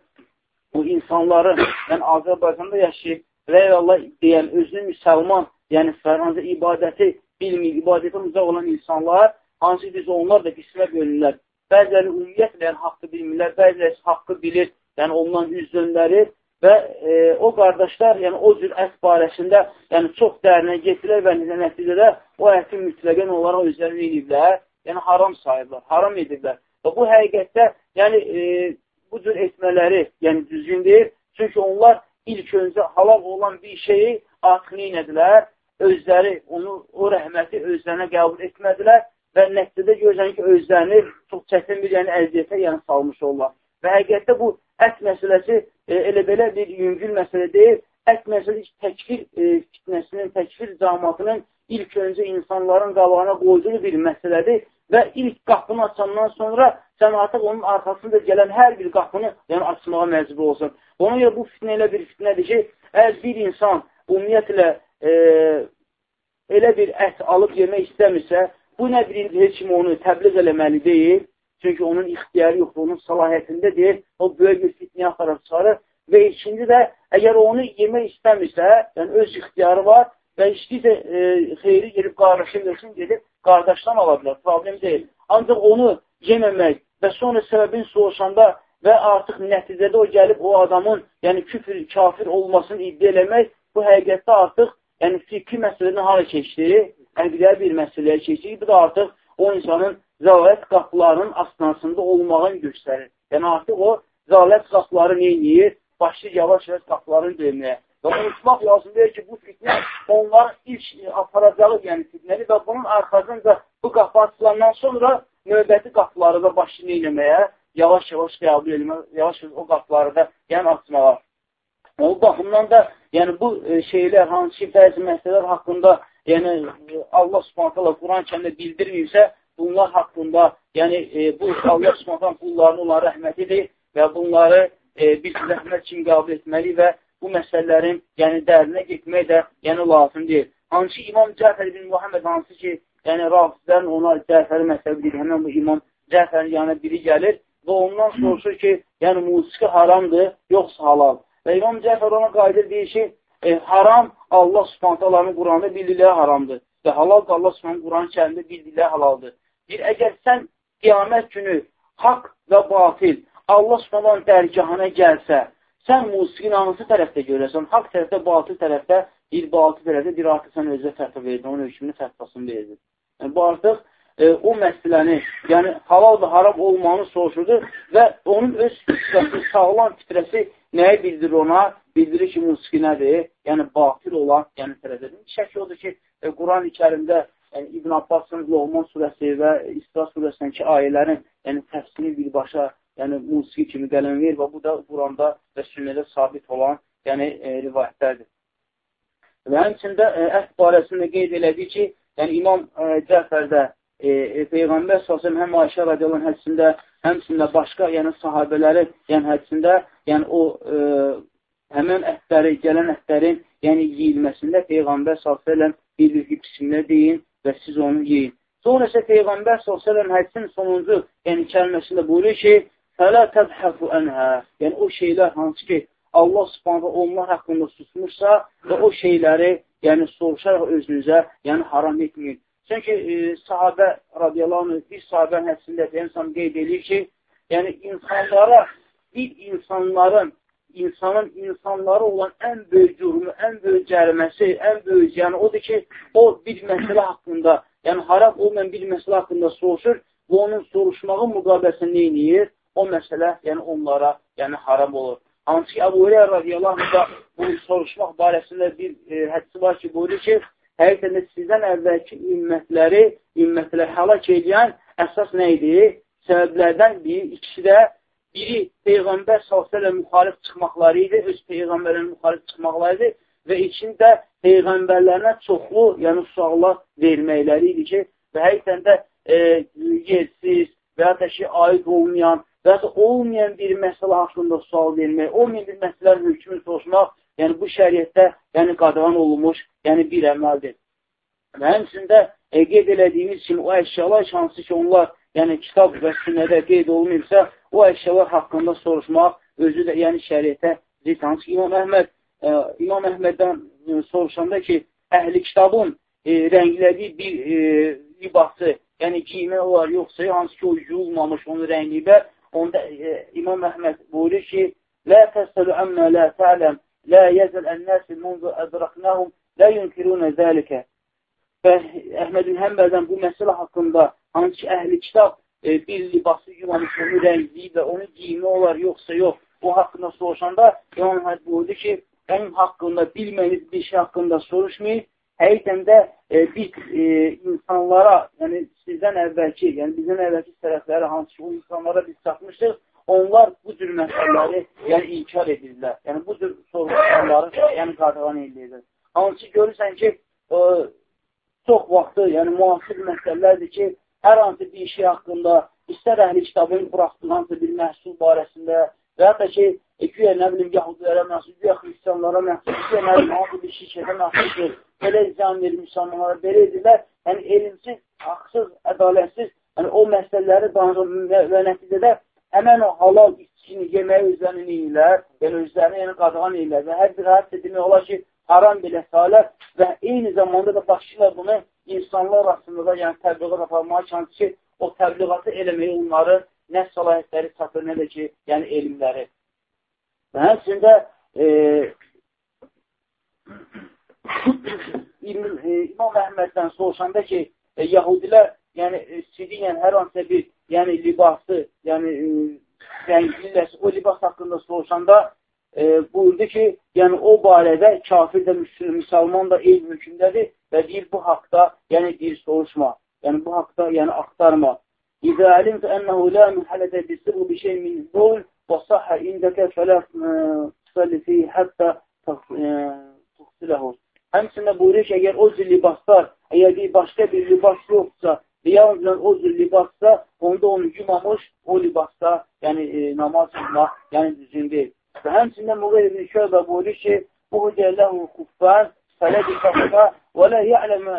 bu insanları, yəni Azərbaycanda yaşayıb, Rəyəllah deyən, özünü müsəlman, yəni fərhanca ibadəti bilmir, ibadəti uzaq olan insanlar, hansı biz onlar da qismə bölürlər. Bəziləri ümumiyyətlə yəni, haqqı bilmirlər, bəziləri haqqı bilir, yəni ondan üz döndərir və e, o qardaşlar, yəni o cür ət barəsində yəni çox dərinə getirilər və nəticədə o əti mütləqən olaraq özlərini ediblər, yəni haram sayırlar, haram ediblər. Və bu həqiqətdə, yəni e, bu cür etmələri, yəni düzgün deyil. Çünki onlar ilk öncə halal olan bir şeyi artıq neynədilər? Özləri onu, o rəhməti özlərinə qəbul etmədilər və nəticədə görürsən ki, özlərini çox çətin bir yəni, əziyyətə yəni, salmış olurlar. Və həqiqətdə bu ət məsələsi e, elə belə bir yüngül məsələ deyil. Ət məsələsi təkfir e, fitnəsinin, təkfir camatının ilk öncə insanların qabağına qoyduğu bir məsələdir və ilk qapını açandan sonra sən artıq onun arxasında gələn hər bir qapını yəni, açmağa məcbur olsun. Ona görə bu fitnə elə bir fitnədir ki, əgər bir insan ümumiyyətlə e, elə bir ət alıb yemək istəmirsə, bu nə birinci heç kim onu təbliğ eləməli deyil, Çünki onun ixtiyarı yoxdur, onun salahiyyətində deyil, o böyük bir fitniyə aparıb çıxarır. Və ikinci də, əgər onu yemək istəmirsə, yəni öz ixtiyarı var və istəyirsə e, xeyri gelib qardaşın versin, gedib qardaşdan ala bilər, problem deyil. Ancaq onu yeməmək və sonra səbəbin soğuşanda və artıq nəticədə o gəlib o adamın, yəni küfür, kafir olmasını iddia eləmək, bu həqiqətdə artıq yəni fikri məsələdən hara keçdi, əqliyə bir məsələyə keçdi. Bu da artıq o insanın zalət qapılarının asnasında olmağını göstərir. Yəni, artıq o zalət qapıları neyini başlayır yavaş-yavaş qapılarını döyməyə. Və unutmaq lazımdır ki, bu fitnə onların ilk aparacağı yəni fitnədir və bunun arxasında bu qapı açılandan sonra növbəti qapıları da başlayır eləməyə, yavaş-yavaş qəbul eləməyə, yavaş-yavaş o qapıları da yəni açmağa. O baxımdan da yəni bu e, şeylər, hansı ki, bəzi məsələlər haqqında yəni Allah subhanətələ Quran kəndə bildirməyibsə, bunlar haqqında, yəni e, bu Allah Subhanahu qullarının olan rəhmətidir və bunları e, biz rəhmət kimi qəbul etməli və bu məsələlərin yəni dərinə getmək də yəni lazımdır. Hansı İmam Cəfər bin Muhammed hansı ki, yəni rafizlərin ona Cəfəri məsələ bilir, həmən bu İmam Cəfərin yanına biri gəlir və ondan soruşur ki, yəni musiqi haramdır, yoxsa halal. Və İmam Cəfər ona qayıdır deyir ki, e, haram Allah Subhanahu Quranda bildikləri haramdır. Və halal da Allah Subhanahu Quran kərimdə bildikləri halaldır. Bir, əgər sən qiyamət günü haqq və batil Allah subhanın dərgahına gəlsə, sən musiqini hansı tərəfdə görəsən? Haqq tərəfdə, batil tərəfdə, bir batil tərəfdə, bir artıq sən özə fətva verdin, onun hökmünü fətvasını verdin. Yəni, bu artıq e, o məsələni, yəni halal və haram olmanı soruşurdu və onun öz fitrəsi, sağlam fitrəsi nəyə bildirir ona? bildirir ki, musiqi nədir? Yəni, batil olan, yəni tərəfədir. Şək odur ki, e, Quran-ı kərimdə yəni, İbn Abbasın Lohman surəsi və İsra surəsindəki ayələrin yəni, təfsiri birbaşa yəni, musiqi kimi qələm verir və bu da Quranda və sünnədə sabit olan yəni, e, rivayətlərdir. Və həmçində e, əhd barəsində qeyd elədi ki, yəni İmam e, Cəfərdə e, e, Peyğəmbər s.ə.v həm Ayşə radiyalın hədisində, həmçində başqa yəni sahabələrin yəni hədisində, yəni o e, həmən ətləri, gələn ətlərin yəni yeyilməsində Peyğəmbər s.ə.v bir-bir qismində deyin və siz onu yeyin. Sonra isə Peyğəmbər s.ə.v hədisin sonuncu yəni kəlməsində buyurur ki, Fələ təbhəfu ənhə Yəni o şeylər hansı ki, Allah subhanə onlar haqqında susmuşsa və o şeyləri yəni soruşaraq özünüzə yəni haram etməyin. Çünki e, sahabə radiyallahu anh, bir sahabə hədisində insan qeyd edir ki, yəni insanlara, bir insanların insanın insanları olan ən böyük cürmü, ən böyük cəriməsi, ən böyük yəni odur ki, o bir məsələ haqqında, yəni haram olmayan bir məsələ haqqında soruşur və onun soruşmağı müqabələsində neyiniyir? O məsələ yəni onlara yəni haram olur. Hansı ki, Əbu Hüreyra radiyallahu anh da bu soruşmaq barəsində bir e, hədisi var ki, buyurur ki, həqiqətən də sizdən əvvəlki ümmətləri, ümmətləri həlak edən əsas nə idi? Səbəblərdən biri, ikisi də Biri Peyğəmbər s.ə.v müxalif çıxmaqları idi, öz Peyğəmbərlərin müxalif çıxmaqları idi və içində Peyğəmbərlərinə çoxlu, yəni suallar verməkləri idi ki, və həqiqətən də e, yersiz və ya da ki, aid olmayan və ya olmayan bir məsələ haqqında sual vermək, olmayan bir məsələnin hökmünü soruşmaq, yəni bu şəriətdə yəni qadağan olunmuş, yəni bir əməldir. Və həmçində e, qeyd elədiyimiz kimi o əşyalar şansı ki, onlar yəni kitab və sünnədə qeyd olunmursa, o əşyalar haqqında soruşmaq özü də yəni şəriətə zid hansı ki, İmam Əhməd e, İmam Əhməddən e, soruşanda ki, əhli kitabın e, rənglədiyi bir e, libası, yəni giymək olar yoxsa, hansı ki, o yuyulmamış onun rənglibə, onda e, İmam Əhməd buyurur ki, Lə təsəlu əmmə lə tə'ləm, lə yəzəl ən-nəsi munzu ədraqnəhum, lə yunkirunə zəlikə. Və Əhmədin Həmbəldən bu məsələ haqqında hansı ki, əhli kitab e, bir libası yumamış, onu rəngləyib və onu giyimi olar, yoxsa yox. Bu haqqında soruşanda İmam Hədid buyurdu ki, onun haqqında bilməyiniz bir şey haqqında soruşmayın. Həqiqətən də e, biz e, insanlara, yəni sizdən əvvəlki, yəni bizdən əvvəlki tərəfləri hansı ki, o insanlara biz çatmışdıq, onlar bu cür məsələləri yəni inkar edirlər. Yəni bu cür soruşanları yəni qadağan edirlər. Hansı görürsən ki, e, çox vaxtı, yəni müasir məsələlərdir ki, hər hansı bir şey haqqında, istər əhli kitabın buraxdığı hansı bir məhsul barəsində və da ki, e, güya nə bilim, yahudilərə məxsus, güya xristiyanlara məxsus, güya nə bilim, hansı bir şirkətə məxsusdur, belə ziyan verir müsəlmanlara, belə edirlər. Yəni, elimsiz, haqsız, ədalətsiz, yəni, o məsələləri danışır və nəticədə həmən o halal içkini yeməyə özlərini neyirlər, yəni özlərini yəni qadağan edirlər və hər bir hədisə demək olar ki, haram belə salər və eyni zamanda da başlayırlar bunu insanlar arasında da yəni təbliğat aparmağa şans ki, o təbliğatı eləməyə onların nə səlahiyyətləri çatır, nə də ki, yəni elmləri. Və həmçində e, İmam Əhməddən soruşanda ki, e, Yahudilər yəni e, sidiyyən hər hansısa bir yəni libası, yəni e, rəngilləsi, o libas haqqında soruşanda e, buyurdu ki, yəni o barədə kafir də müsəlman da eyni hökmdədir və deyir bu haqda, yəni deyir soruşma, yəni bu haqda yəni axtarma. İzə əlimtə ənəhu la mühələdə bisirru bi şey min zul və sahə indəkə fələ tusalli fi həttə tuxsiləhu. Həmçində buyurur ki, əgər o cür libaslar, əgər bir başqa bir libas yoxsa, yalnız o cür libasda, onda onu yumamış, o libasda, yəni e, namaz qılmaq, yəni düzündür. Və həmçində Muğayr ibn Şöbə buyurur ki, bu hücəlləhu xuffan fələdikəfə və lə yələmə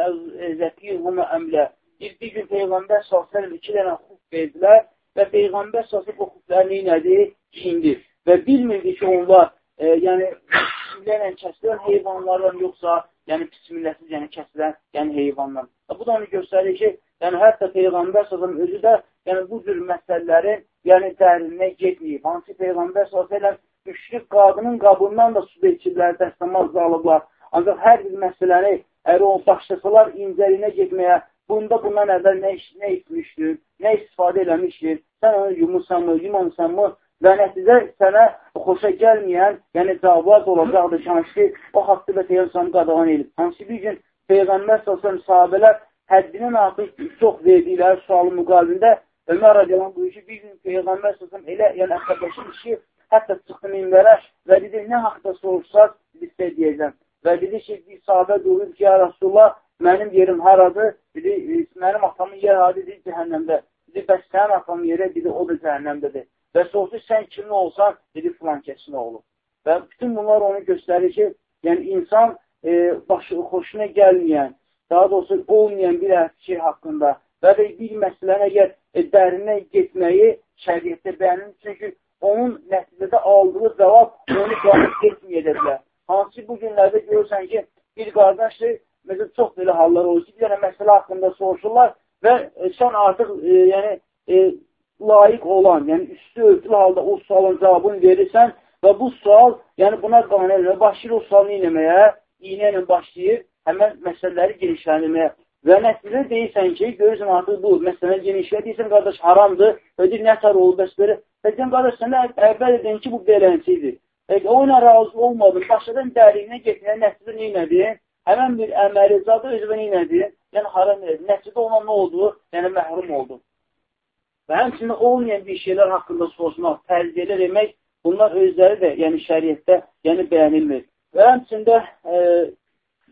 zəkiyhumə əmlə. Bir, bir gün Peyğəmbər s.ə.v iki dənə xuf verdilər və Peyğəmbər s.ə.v o xufləri nədir? Giyindi. Və bilmirdi ki, onlar e, yəni bismillərlə kəsilən heyvanlardan yoxsa yəni bismilləsiz yəni kəsilən yəni heyvanlar. Bu da onu göstərir ki, yəni hətta Peyğəmbər s.ə.v özü də yəni bu cür məsələlərin yəni dərinə getməyib. Hansı Peyğəmbər s.ə.v müşrik qadının qabından da su içiblər, dəstəmaz alıblar. Ancaq hər bir məsələni, əgər o başlasalar incəliyinə getməyə, bunda bundan əvvəl nə, nə etmişdir, nə istifadə eləmişdir, sən onu yumursanmı, yumamsanmı, və nəticədə sənə xoşa gəlməyən, yəni cavablar olacaqdır hansı ki, o haqda da Peyğəmbər qadağan edib. Hansı bir gün Peyğəmbər sallallahu sahabələr həddindən artıq çox verdikləri sualın müqabilində Ömər radiyalan buyur ki, bir gün Peyğəmbər sallallahu elə, yəni əsəbləşir ki, hətta çıxdı minbərə və dedi, nə haqda soruşsaq, sizə deyəcəm. Və dedi ki, bir sahabə durur ki, ya Rasulullah, mənim yerim haradır? Dedi, mənim atamın yer haradır? Dedi, cəhənnəmdə. Dedi, bəs sənin atamın yeri? Dedi, o da cəhənnəmdədir. Və soruşdu, sən kimin olsan? Dedi, filan kəsin oğlu. Və bütün bunlar onu göstərir ki, yəni insan e, başı, xoşuna gəlməyən, daha doğrusu olmayan bir şey haqqında və də bir məsələni əgər e, dərinə getməyi şəriətdə bəyənir. Çünki onun nəticədə aldığı cavab onu qalib etməyə bilər. Hansı bu günlərdə görürsən ki, bir qardaşdır, məsələn, çox belə hallar olur ki, bir dənə məsələ haqqında soruşurlar və e, sən artıq e, yəni, e, layiq olan, yəni üstü örtülü halda o sualın cavabını verirsən və bu sual, yəni buna qanə və başlayır o sualını inəməyə, iynə ilə başlayır həmən məsələləri genişləndirməyə. Və nəticədə deyirsən ki, görürsən artıq bu məsələ genişlə, deyirsən, qardaş, haramdır, ödür, nə tər olub, bəs belə. Deyirsən, qardaş, sən əvvəl edin ki, bu belənçidir. E, o ilə razı olmadın, başladan dərinə getməyə nəticədə neynədir? Həmən bir əməli zadı özünə neynədir? Yəni, haram edir. Nəticədə ona nə oldu? Yəni, məhrum oldu. Və həmçinin olmayan bir şeylər haqqında soruşmaq, tərziyələr demək, bunlar özləri də, yəni şəriətdə, yəni bəyənilmir. Və həmçində e,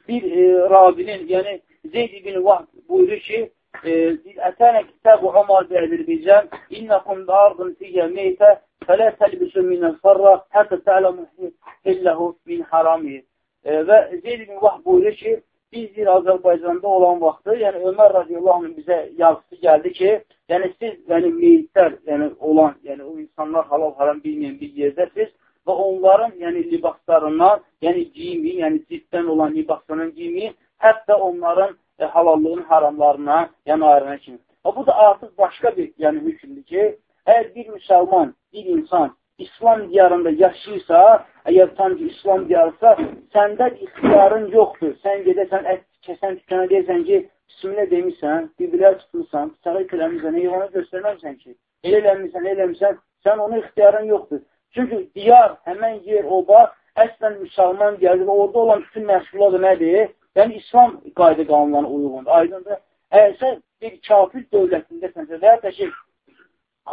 bir e, rabinin, yəni Zeyd ibn Vahb buyurur ki, Ətənə kitab-ı Umar Əzərbaycan, İnnəkum dardın fiyyə meytə, fələ təlbisu minəl farra, hətta tə'ləmu illəhu min harami. E, və Zeyd ibn Vahb buyurur ki, biz bir Azərbaycanda olan vaxtı, yəni Ömər radiyallahu anh bizə yazısı gəldi ki, yəni siz, yəni meyitlər, yəni olan, yəni o insanlar halal haram bilməyən bir yerdəsiz və onların, yəni libaslarından, yəni giyimi, yəni ciddən olan libaslarının giyimi, hətta onların e, halallığın haramlarına, yəni ayrına kimi. Və bu da artıq başqa bir, yəni hükümdür ki, əgər bir müsəlman, bir insan İslam diyarında yaşayırsa, əgər tam ki, İslam diyarısa, səndə ixtiyarın yoxdur. Sən gedəsən, ət kəsən tükənə deyirsən ki, bismillah demişsən, birbirlər tutmuşsan, səhət eləmirsən, heyvanı göstərməmsən ki, elə eləmirsən, elə eləmirsən, sən onun ixtiyarın yoxdur. Çünki diyar, həmən yer, oba, əslən müsəlman diyardır və orada olan bütün məşğuladır nədir? Yəni, İslam qayda qanunlarına uyğundur. Aydındır. Əgər sən bir kafir dövlətindəsənsə və ya da ki,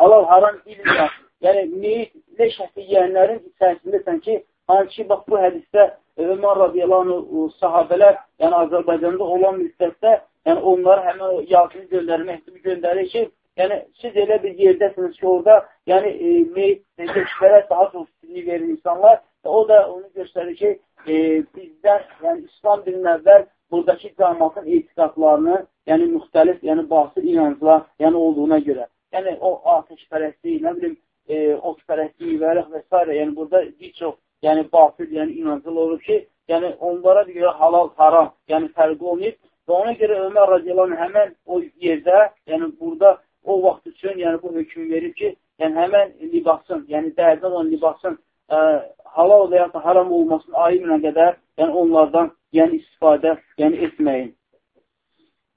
halal haram bilmirsən, yəni meyit leş əti yiyənlərin içərisindəsən ki, hansı ki, bax bu hədisdə Ömər radiyallahu sahabələr, yəni Azərbaycanda olan müddətdə, yəni onları həmin o yazını göndərir, məktubu göndərir ki, yəni siz elə bir yerdəsiniz ki, orada yəni e, meyit leşlərə daha çox üstünlük verir insanlar və o da onu göstərir ki, e, bizdən, yəni İslam dinin əvvəl buradakı cəmatın etiqatlarını, yəni müxtəlif, yəni basir inanclar, yəni olduğuna görə. Yəni o ateşpərəstlik, nə bilim, e, otpərəstliyi və və s. Yəni burada bir çox yəni batıl, yəni inancıl olur ki, yəni onlara görə halal, haram, yəni fərqi olmayıb və ona görə Ömər radiyallahu həmən o yerdə, yəni burada o vaxt üçün yəni bu hökmü verib ki, yəni həmən libasın, yəni dərdə olan libasın ə, halal və ya da haram olmasının ayımına qədər, yəni onlardan yəni istifadə yəni etməyin.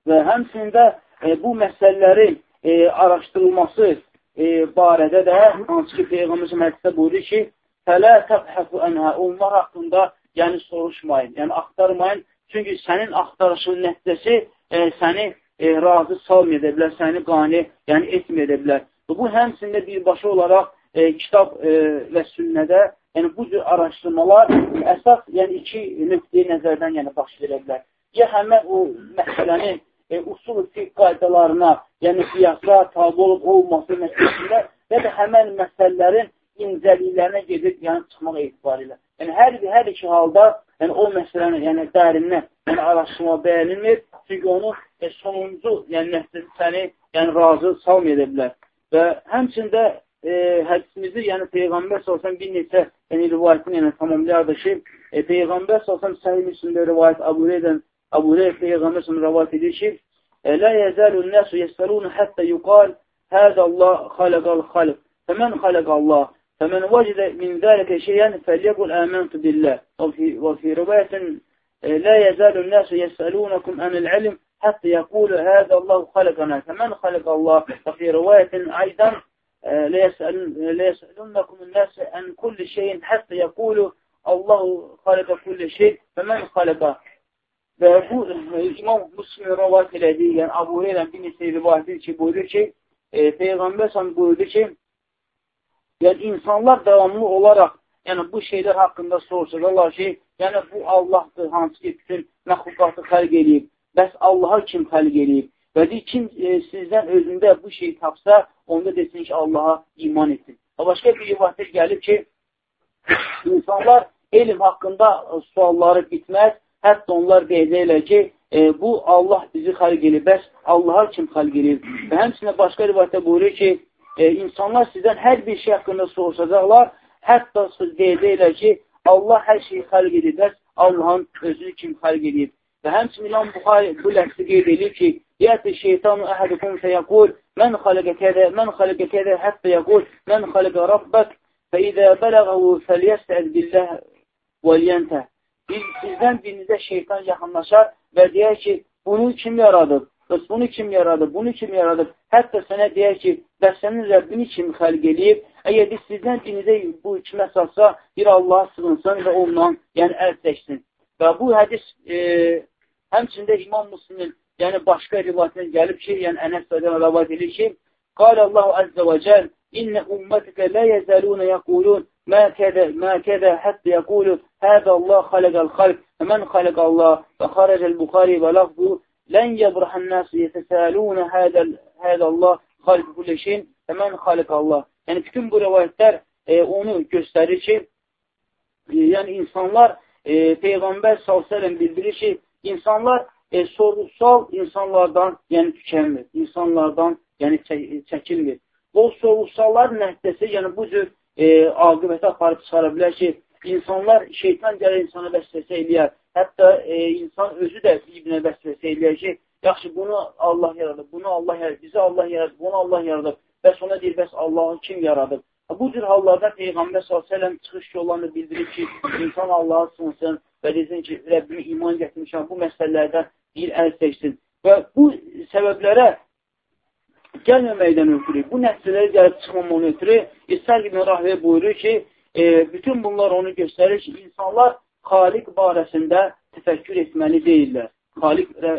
Və həmçində e, bu məsələlərin e, araşdırılması e, barədə də hansı ki, Peyğəmbər hədisdə buyurur ki, Fələ təbhəfu ənhə, onlar haqqında yəni soruşmayın, yəni axtarmayın. Çünki sənin axtarışın nəticəsi e, səni razı salmaya edə bilər, səni qani yəni etməyə bilər. Bu həmçində birbaşa olaraq e, kitab e, və sünnədə yəni bu cür araşdırmalar əsas yəni iki nöqteyi nəzərdən yəni baş verə bilər. Ya həmən o məsələnin e, usul fiqh qaydalarına, yəni qiyasla tabi olub olması məsələsində və də həmən məsələlərin incəliklərinə gedib yəni çıxmaq etibarilə. Yəni hər hər iki halda yəni o məsələni yəni dərindən yəni araşdırma bəyənilmir. Çünki onu e, sonuncu yəni nəticəsi səni yəni razı salmaya bilər. Və həmçində e, hədisimizdə yəni Peyğəmbər sallallahu bir neçə yəni rivayətini yəni tamamlayardı ki, e, Peyğəmbər sallallahu səhih müslimdə rivayət Əbu Hüreydən Əbu Hüreyyə Peyğəmbər sallallahu rivayət edir ki, لا يزال الناس يسألون حتى يقال هذا الله خلق الخلق فمن خلق الله فمن وجد من ذلك شيئا فليقل آمنت بالله. وفي, وفي رواية لا يزال الناس يسألونكم عن العلم حتى يقول هذا الله خلقنا. فمن خلق الله؟ وفي رواية أيضا لَيَسْأَلُنَّكُمُ النَّاسِ أَنْ كُلِّ شَيْءٍ حَتَّى يَقُولُ şey və mən xaləqə və bu İmam Müslim rəvat elədiyi, yəni Abu Heylə bir neçə rivayətdir ki, buyurur ki, e, Peyğəmbər sən buyurdu ki, yəni insanlar davamlı olaraq yəni bu şeylər haqqında soruşurlar ki, yəni bu Allahdır, hansı ki, bütün məxluqatı xəlq edib. Bəs Allaha kim xəlq edib? Və deyir, kim e, sizdən özündə bu şeyi tapsa, onda desin ki, Allaha iman etsin. Və başqa bir rivayətdə gəlib ki, [COUGHS] insanlar elm haqqında sualları bitməz, hətta onlar deyəcəklər ki, e, bu Allah bizi xəlq edib, bəs Allaha kim xəlq edib? Və həmçində başqa rivayətdə buyurur ki, e, insanlar sizdən hər bir şey haqqında soruşacaqlar, Hətta deyəcəklər ki, Allah hər şeyi xəlq edib, bəs Allahın özünü kim xəlq edib. Və həmçinin İmam Buxari bu ləfsi qeyd edir ki, Yəti şeytanu əhədukum fəyəqul, mən xaləqə kədə, mən xaləqə kədə, hətta yəqul, mən xaləqə rabbək, fə idə bələğəhu fəliyəstəz billəh vəliyəntə. Sizdən birinizə şeytan yaxınlaşar və deyər ki, bunu kim yaradıb? Bəs bunu kim yaradıb? Bunu kim yaradıb? Hətta sənə deyər ki, və sənin Rəbbini kim xəlq eləyib, əgər biz sizdən dinizə bu hükmə əsasda bir Allaha sığınsın və ondan yəni əl çəksin. Və bu hədis e, həmçində İmam Müslimin yəni başqa rivayətində gəlib ki, yəni Ənəs bədən rəvat edir ki, Qal Allahu əzzə və cəl, İnnə ümmətəkə lə yəzəlunə yəqulun, mə kədə, mə kədə, həttə yəqulun, hədə Allah xaləqəl xalq, mən xaləq Allah və xarəcəl Buxari və lafzu, lən yəbrəhən nəsi yətəsəlunə hədə, hədə Allah xaliq kulli şeyin və mən xaliq Allah. Yəni, bütün bu rəvayətlər e, onu göstərir ki, e, yəni insanlar, e, Peyğəmbər s.ə.v bildirir ki, insanlar e, sorğusal insanlardan, yəni tükənmir, insanlardan, yəni çək, çəkilmir. O sorğusallar nəhdəsi, yəni bu cür e, aqibətə aparıb çıxara bilər ki, insanlar, şeytan gəlir insana vəsvəsə eləyər, hətta e, insan özü də ibnə vəsvəsə eləyər ki, yaxşı, bunu Allah yaradıb, bunu Allah yaradıb, bizi Allah yaradıb, bunu Allah yaradıb. Bəs ona deyir, bəs Allahı kim yaradıb? Bu cür hallarda Peyğəmbər s.ə.v çıxış yollarını bildirir ki, insan Allah'a sığınsın və desin ki, Rəbbimi iman gətirmişəm, bu məsələlərdən bir əl çəksin. Və bu səbəblərə gəlməməkdən ötürü, bu nəticələri gəlib çıxmamanı ötürü İsrail ibn Rahvə buyurur ki, e, bütün bunlar onu göstərir ki, insanlar xaliq barəsində təfəkkür etməli deyirlər. Xaliq e,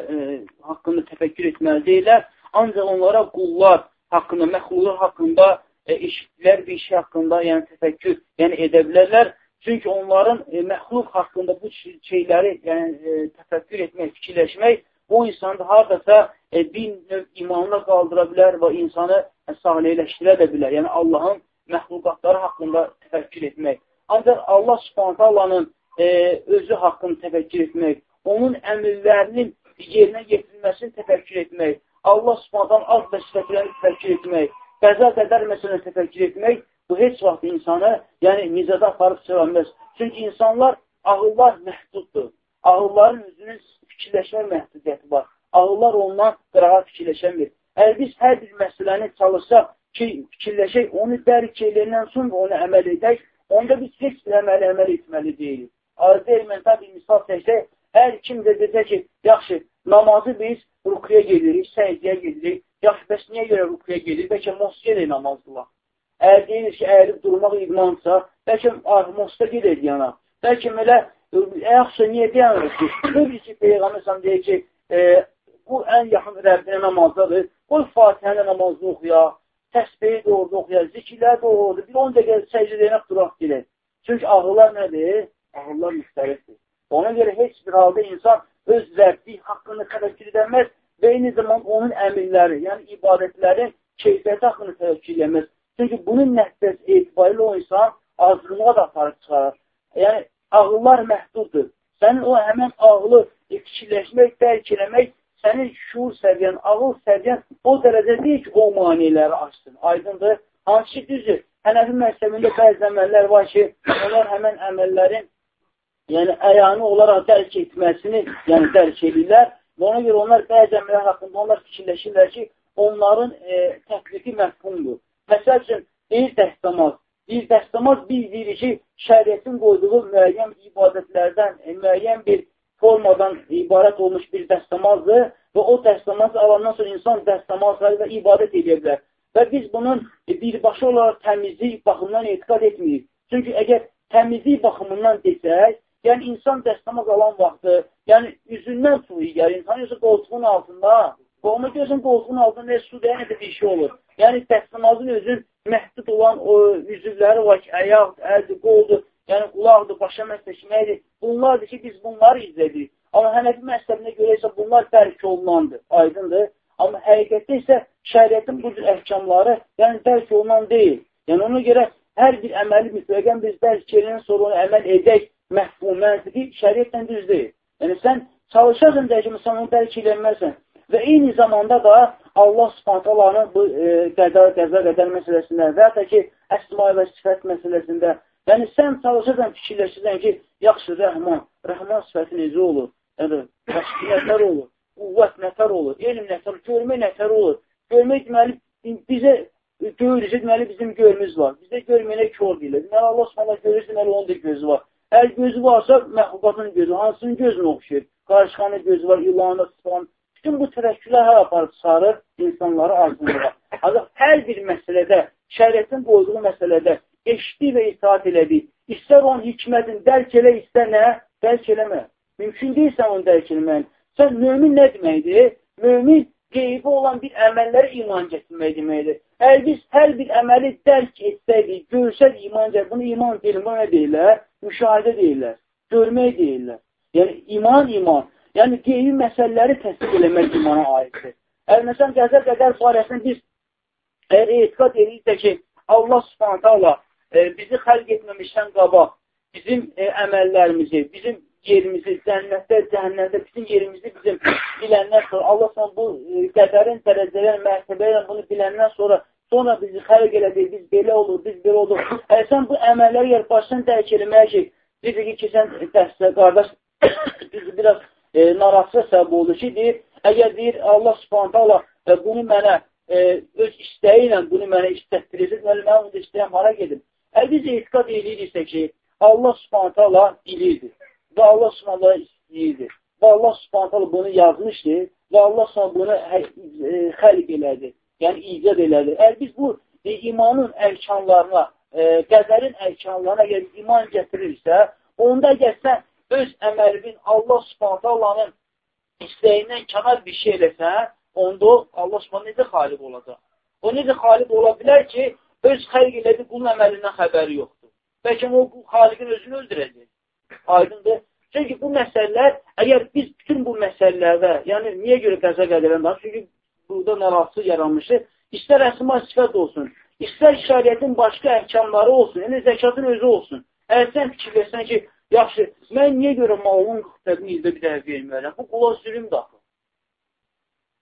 haqqında təfəkkür etməli deyirlər. Ancaq onlara qullar, haqqında, məxluqlar haqqında e, eşitdilər bir şey haqqında, yəni təfəkkür yəni edə bilərlər. Çünki onların e, məxluq haqqında bu şeyləri yəni, e, təfəkkür etmək, fikirləşmək o insanı haradasa e, bir növ imanına qaldıra bilər və insanı e, salihləşdirə də bilər. Yəni Allahın məxluqatları haqqında təfəkkür etmək. Ancaq Allah subhanətə Allahın e, özü haqqında təfəkkür etmək, onun əmrlərinin yerinə getirilməsini təfəkkür etmək, Allah subhanadan az və sifətlərini təfəkkür etmək, qəza qədər məsələni təfəkkür etmək, bu heç vaxt insanı, yəni nizada aparıb çıxarmaz. Çünki insanlar, ağıllar məhduddur. Ağılların üzünün fikirləşmə məhdudiyyəti var. Ağıllar ondan qırağa fikirləşəmir. Əgər biz hər bir məsələni çalışsaq ki, fikirləşək, onu dərk eləyəndən sonra onu əməl edək, onda biz heç bir əməli əməl etməli deyilik. Arzı elementar bir misal çəksək, hər kim də desə ki, yaxşı, namazı biz rukuya gedirik, səcdiyə gedirik. Yaxşı, bəs niyə görə rukuya gedirik? Bəlkə mosqa edək namazdılar. Əgər deyilir ki, əyilib durmaq idmansa, bəlkə mosqa gedək yana. Bəlkə elə, yaxşı, niyə deyəmirik ki, bir ki, Peyğəmbər deyir ki, e, bu ən yaxın Rəbbinə namazdadır. Qoy Fatihəni namazda oxuya, təsbehi də orada oxuya, zikirlər də orada. Bir 10 dəqiqə səcdədəyinə duraq gedək. Çünki ağırlar nədir? Ağırlar müstərifdir. Ona görə heç bir halda insan öz zərfi haqqını təvəkkül edəməz və eyni zaman onun əmirləri, yəni ibadətlərin keyfiyyəti haqqını təvəkkül edəməz. Çünki bunun nəticəsi etibarilə o insan azğınlığa da aparıb çıxarar. Yəni, ağıllar məhduddur. Sənin o həmən ağlı fikirləşmək, dərk eləmək, sənin şuur səviyyən, ağıl səviyyən o dərəcə deyil ki, o maniləri açsın. Aydındır. Hansı ki, düzdür. Hənəfi məktəbində bəzi əməllər var ki, onlar həmən əməllərin yəni əyanı olaraq dərk etməsini yəni dərk edirlər və ona görə onlar bəzi əmrlər haqqında onlar fikirləşirlər ki, onların e, tətbiqi məhkumdur. Məsəl üçün, deyir dəstəmaz. Bir dəstəmaz biz deyirik ki, şəriyyətin qoyduğu müəyyən ibadətlərdən, e, müəyyən bir formadan ibarət olmuş bir dəstəmazdır və o dəstəmaz alandan sonra insan dəstəmazları və ibadət edə bilər. Və biz bunun birbaşa olaraq təmizlik baxımından etiqad etmirik. Çünki əgər təmizlik baxımından desək, yəni insan dəstəmaz alan vaxtı, yəni üzündən su yiyər, insan yoxsa qoltuğun altında, qolma gözün qoltuğun altında nə su deyən bir şey olur. Yəni dəstəmazın özün məhdud olan o üzvləri var ki, əyaq, əldir, qoldur, yəni qulaqdır, başa məsləşməkdir. Bunlardır ki, biz bunları izlədik. Amma Hənəfi məzhəbinə görə isə bunlar dərk olunandır, aydındır. Amma həqiqətdə isə şəriətin bu cür əhkamları yəni dərk olunan deyil. Yəni ona görə hər bir əməli mütləqən biz dərk edəndən sonra onu əməl edək məhfuməndir ki, şəriətlə düz deyil. Yəni sən çalışarsan dərəcəmə sən onu dərk edəməzsən. Və eyni zamanda da Allah subhantalarının bu e, qəza, qəza qədər məsələsində və hətta ki, əsma və sifət məsələsində yəni sən çalışarsan fikirləşirsən ki, yaxşı, rəhman, rəhman sifəti necə olur? Yəni, başqiyətlər olur qüvvət nətər olur, elm nətər, görmə nətər olur. Görmək deməli, bizə görürüz, deməli bizim görümüz var. Bizdə görməyənə kör deyilir. Deməli, Allah s.ə. görür, deməli onun da gözü var. Əgər gözü varsa, məxluqatın gözü, hansının gözünə oxşayır? Qarışqanın gözü var, ilanı, sıfan. Bütün bu tərəkkülər hər aparıb sarır insanları arzunluğa. Ancaq hər bir məsələdə, şəriətin qoyduğu məsələdə eşitdi və itaat elədi. İstər onun hikmətin dərk elə, istər nə? Dərk eləmə. Mümkün deyilsə onu dərk eləməyin. Sən mömin nə deməkdir? Mömin qeybi olan bir əməllərə iman gətirmək deməkdir. Əgər biz hər bir əməli dərk etsəydik, görsək iman gətirmək, bunu iman deyil, bunu nə deyirlər? Müşahidə deyirlər, görmək deyirlər. Yəni, iman, iman. Yəni, qeybi məsələləri təsdiq eləmək imana aiddir. Əgər məsələn, qəzər qədər barəsində biz əgər etiqat ediriksə ki, Allah subhanətə Allah e, bizi xəlq etməmişdən qabaq, bizim e, əməllərimizi, bizim yerimizi, cənnətdə, cəhənnəmdə bütün yerimizi bizim biləndən sonra, Allah sana bu e, qədərin dərəcələrin mərtəbəyə bunu biləndən sonra, sonra bizi xərq elədi, biz belə olur, biz belə olur. Əgər sən bu əməlləri yer başdan dərk eləməyə ki, deyir ki, sən dəstə, qardaş, [COUGHS] bizi biraz e, narahatsız səbəb oldu ki, deyir, əgər deyir, Allah subhanətə Allah e, bunu mənə e, öz istəyi ilə bunu mənə istətdirirsə, mən onu istəyəm, hara gedim? Əgər biz etiqat ediriksə ki, Allah subhanətə bilirdir və Allah subhanələ istəyirdi. Və Allah subhanələ bunu yazmışdır və Allah subhanələ bunu hə, e, xəlq elədi, yəni icad elədi. Əgər biz bu e, imanın ərkanlarına, e, qəzərin ərkanlarına əgər iman gətirirsə, onda gəlsən öz əməlinin Allah subhanələnin istəyindən kənar bir şey eləsə, onda Allah subhanə necə xalib olacaq? O necə xalib ola bilər ki, öz xəlq elədi, bunun əməlindən xəbəri yoxdur. Bəlkə o bu xaliqin özünü öldürəcək. Aydındır. Çünki bu məsələlər, əgər biz bütün bu məsələlərdə, yəni niyə görə qəza qədərən danışır? Çünki burada narahatsız yaranmışdır. İstər əsma sifət olsun, istər şəriyyətin başqa əhkamları olsun, yəni zəkatın özü olsun. Əgər sən fikirləsən ki, yaxşı, mən niyə görə malımın qıhtəbini ildə bir dəfə verməyərəm? Bu qula zülüm daxil.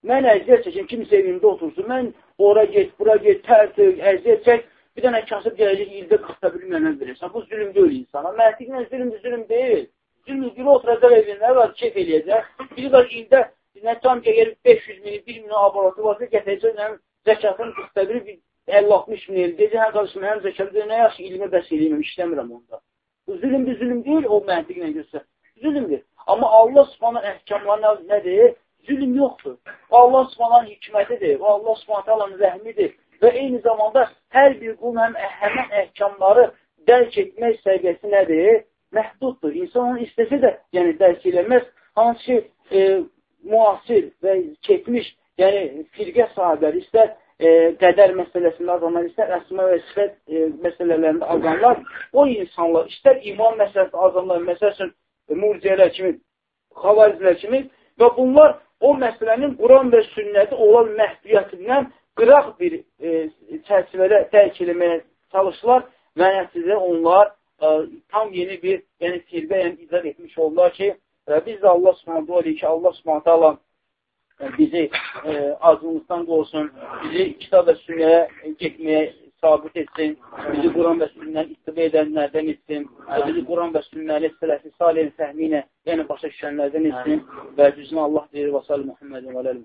Mən əziyyət çəkim, kimsə evində otursun, mən ora get, bura get, tərtib, əziyyət çək, bir dənə kasıb gələcək ildə 40 bilməyənə verirsən. Bu zülüm deyil insana. Məntiqlə zülümdür, zülüm deyil. Zülüm biri oturacaq evində, var, keyf eləyəcək. Biri var ildə nə tam gəlir 500 min, 1 min abalatı varsa gətirəcək, nəm, zəkatın 41, 50-60 min eləyəcək. Hə, qarşım, həm zəkatı nə yaxşı ilmə bəs eləyəm, işləmirəm onda. Bu zülümdür, zülüm deyil, o məntiqlə görsə. Zülümdür. Amma Allah subhanın əhkamlarına nədir? Zülüm yoxdur. Allah subhanın hikmətidir. Allah subhanın rəhmidir. Və eyni zamanda hər bir qulun həm həmən əhkamları dərk etmək səviyyəsi nədir? Məhduddur. İnsan onu istəsə də yəni dərk eləməz. Hansı ki, e, müasir və keçmiş, yəni firqə sahibləri istər e, qədər məsələsində azanlar, istər əsma və sifət e, məsələlərində azanlar, o insanlar, istər iman məsələsi azanlar, məsəl üçün e, murciyələr kimi, xavaricilər kimi və bunlar o məsələnin Quran və sünnəti olan məhdudiyyətindən qıraq bir e, çərçivədə dərk eləməyə çalışırlar və nəticədə onlar tam yeni bir yəni, firqə yəni, icad etmiş oldular ki, ə, biz də Allah subhanətə olayıq ki, Allah subhanətə Allah bizi ə, azlığımızdan qorusun, bizi kitab və sünnəyə getməyə sabit etsin, bizi Quran və sünnəni ittibə edənlərdən etsin və bizi Quran və sünnəli sələfi salih fəhmi ilə, yəni başa düşənlərdən etsin və cüzünə Allah deyir və salli Muhammedin və aləl